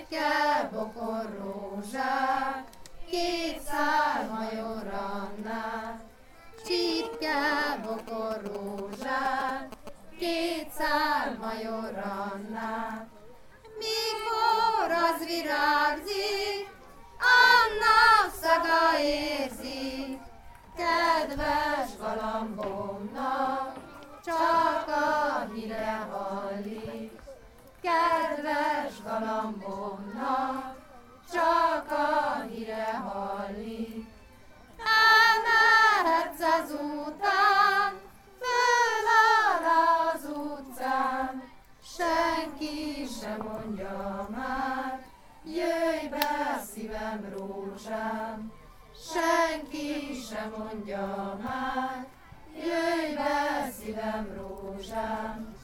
szürke bokor rózsák, két szál major. Csipke bokor rózsák, két szál major. Mikor az virágzik, annak szaga érzik, kedves galambomnak, csak a hire hallik. Kedves galambomnak, csak a híre hallik. Elmehetsz az után, föl alá senki sem mondja már, jöjj be szívem rózsám. Senki sem mondja már, jöjj be szívem rózsám.